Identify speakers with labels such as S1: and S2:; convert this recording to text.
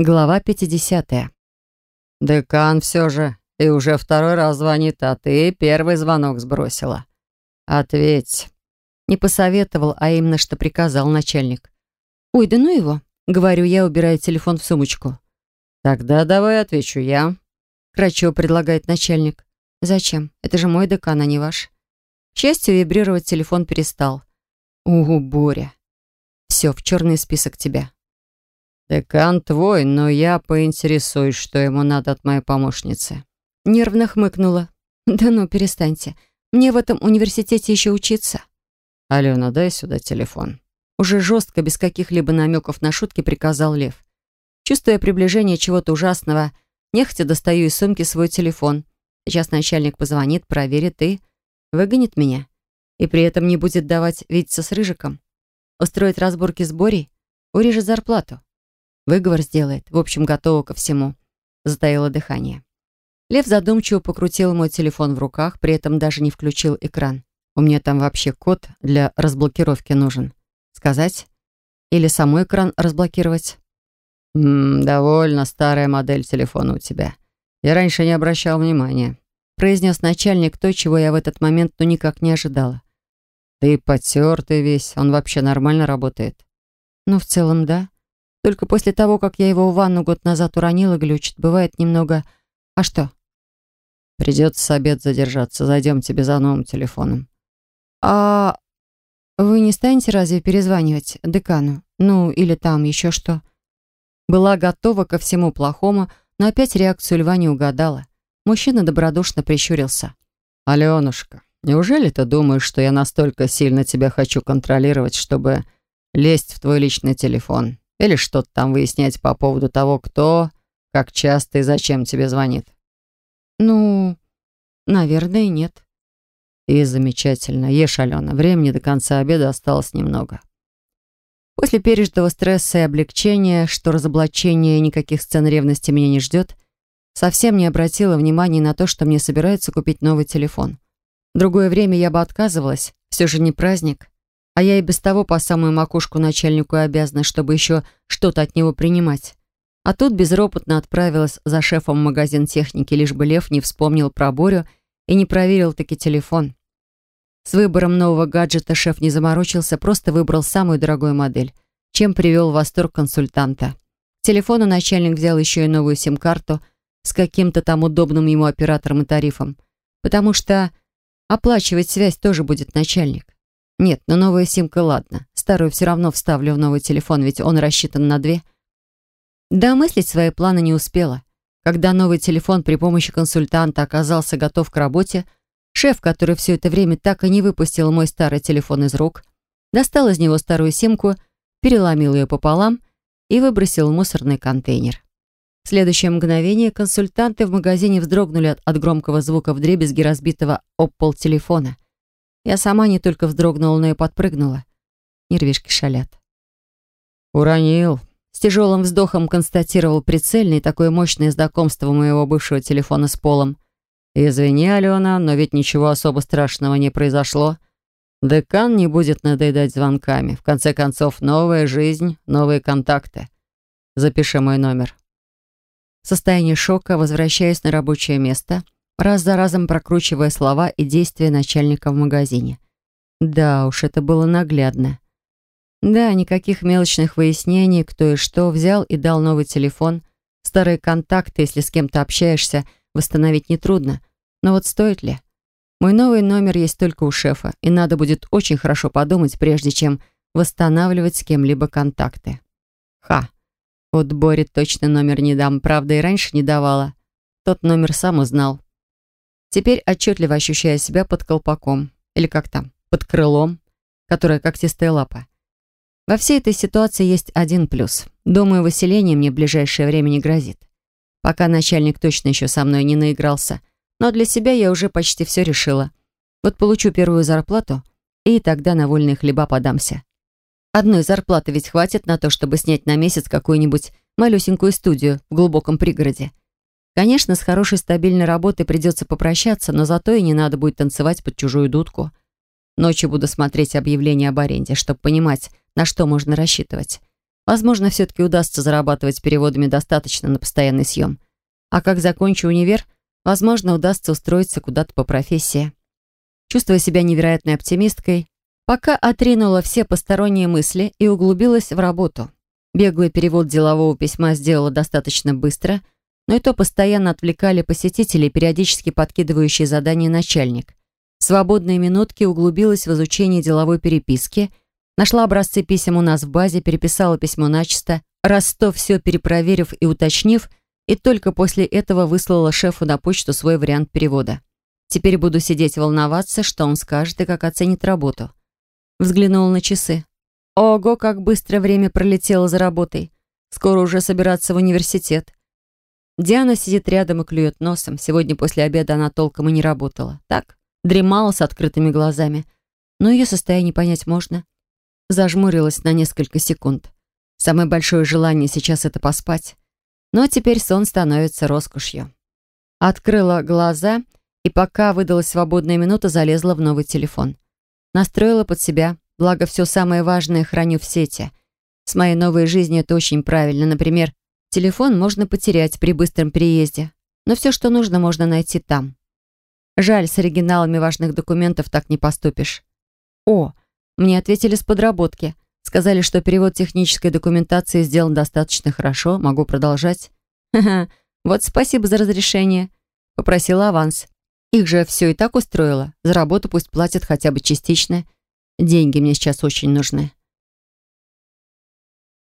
S1: Глава 50.
S2: «Декан все же, и уже второй раз звонит, а ты первый звонок сбросила. Ответь».
S1: Не посоветовал, а именно что приказал начальник. «Ой, да ну его!» — говорю я, убираю телефон в сумочку.
S2: «Тогда давай отвечу я», —
S1: кратчево предлагает начальник. «Зачем? Это же мой декан, а не ваш». К счастью, вибрировать телефон перестал. «Угу, Боря. Все, в черный список тебя».
S2: «Декан твой, но я поинтересуюсь, что ему надо от моей помощницы».
S1: Нервно хмыкнула. «Да ну, перестаньте. Мне в этом университете еще учиться».
S2: «Алена, дай сюда телефон».
S1: Уже жестко, без каких-либо намеков на шутки, приказал Лев. Чувствуя приближение чего-то ужасного, нехотя достаю из сумки свой телефон. Сейчас начальник позвонит, проверит и выгонит меня. И при этом не будет давать видеться с Рыжиком. Устроит разборки с Борей, урежет зарплату. Выговор сделает. В общем, готова ко всему. Затаило дыхание. Лев задумчиво покрутил мой телефон в руках, при этом даже не включил экран. У меня там вообще код для разблокировки нужен. Сказать? Или самой экран разблокировать?
S2: «М -м, довольно старая модель телефона у тебя. Я раньше не обращал внимания»,
S1: произнес начальник то, чего я в этот момент ну никак не ожидала.
S2: «Ты потертый весь, он вообще нормально работает?»
S1: «Ну, в целом, да. Только после того, как я его в ванну год назад уронила, глючит. Бывает немного... А что?
S2: Придется обед задержаться. Зайдем тебе за новым телефоном.
S1: А вы не станете разве перезванивать декану? Ну, или там еще что? Была готова ко всему плохому, но опять реакцию льва не угадала. Мужчина добродушно прищурился.
S2: «Аленушка, неужели ты думаешь, что я настолько сильно тебя хочу контролировать, чтобы лезть в твой личный телефон? Или что-то там выяснять по поводу того, кто, как часто и зачем тебе звонит.
S1: Ну, наверное, нет.
S2: И замечательно. Ешь, Алена. Времени до конца обеда осталось немного.
S1: После пережитого стресса и облегчения, что разоблачение никаких сцен ревности меня не ждет, совсем не обратила внимания на то, что мне собираются купить новый телефон. В другое время я бы отказывалась, все же не праздник. А я и без того по самую макушку начальнику обязана, чтобы еще что-то от него принимать. А тут безропотно отправилась за шефом в магазин техники, лишь бы Лев не вспомнил про Борю и не проверил таки телефон. С выбором нового гаджета шеф не заморочился, просто выбрал самую дорогую модель, чем привел в восторг консультанта. К телефону начальник взял еще и новую сим-карту с каким-то там удобным ему оператором и тарифом, потому что оплачивать связь тоже будет начальник. Нет, но новая симка ладно. Старую все равно вставлю в новый телефон, ведь он рассчитан на две. Да, мыслить свои планы не успела. Когда новый телефон при помощи консультанта оказался готов к работе, шеф, который все это время так и не выпустил мой старый телефон из рук, достал из него старую симку, переломил ее пополам и выбросил в мусорный контейнер. В следующее мгновение консультанты в магазине вздрогнули от, от громкого звука вдребезги разбитого об пол телефона — я сама не только вздрогнула, но и подпрыгнула. Нервишки шалят.
S2: «Уронил», —
S1: с тяжелым вздохом констатировал прицельный такое мощное знакомство моего бывшего телефона с полом.
S2: «Извини, Алена, но ведь ничего особо страшного не произошло. Декан не будет надоедать звонками. В конце концов, новая жизнь, новые контакты. Запиши мой номер».
S1: В состоянии шока возвращаясь на рабочее место — раз за разом прокручивая слова и действия начальника в магазине. Да уж, это было наглядно. Да, никаких мелочных выяснений, кто и что, взял и дал новый телефон. Старые контакты, если с кем-то общаешься, восстановить нетрудно. Но вот стоит ли? Мой новый номер есть только у шефа, и надо будет очень хорошо подумать, прежде чем восстанавливать с кем-либо контакты. Ха. Вот Боре точно номер не дам, правда, и раньше не давала. Тот номер сам узнал. Теперь отчетливо ощущая себя под колпаком. Или как там, под крылом, которое когтистая лапа. Во всей этой ситуации есть один плюс. Думаю, выселение мне в ближайшее время не грозит. Пока начальник точно еще со мной не наигрался. Но для себя я уже почти все решила. Вот получу первую зарплату, и тогда на вольные хлеба подамся. Одной зарплаты ведь хватит на то, чтобы снять на месяц какую-нибудь малюсенькую студию в глубоком пригороде. Конечно, с хорошей стабильной работой придется попрощаться, но зато и не надо будет танцевать под чужую дудку. Ночью буду смотреть объявления об аренде, чтобы понимать, на что можно рассчитывать. Возможно, все-таки удастся зарабатывать переводами достаточно на постоянный съем. А как закончу универ, возможно, удастся устроиться куда-то по профессии. Чувствуя себя невероятной оптимисткой, пока отринула все посторонние мысли и углубилась в работу. Беглый перевод делового письма сделала достаточно быстро, но и то постоянно отвлекали посетителей, периодически подкидывающие задания начальник. В свободные минутки углубилась в изучение деловой переписки, нашла образцы писем у нас в базе, переписала письмо начисто, раз то все перепроверив и уточнив, и только после этого выслала шефу на почту свой вариант перевода. Теперь буду сидеть волноваться, что он скажет и как оценит работу. Взглянула на часы. Ого, как быстро время пролетело за работой. Скоро уже собираться в университет. Диана сидит рядом и клюет носом. Сегодня после обеда она толком и не работала. Так, дремала с открытыми глазами. Но ее состояние понять можно. Зажмурилась на несколько секунд. Самое большое желание сейчас это поспать. Но теперь сон становится роскошью. Открыла глаза и пока выдалась свободная минута, залезла в новый телефон. Настроила под себя Благо, все самое важное храню в сети. С моей новой жизнью это очень правильно. Например, телефон можно потерять при быстром переезде. Но все, что нужно, можно найти там. Жаль, с оригиналами важных документов так не поступишь. О, мне ответили с подработки. Сказали, что перевод технической документации сделан достаточно хорошо, могу продолжать. Ха-ха, вот спасибо за разрешение. Попросила аванс. Их же все и так устроило. За работу пусть платят хотя бы частично. Деньги мне сейчас очень нужны.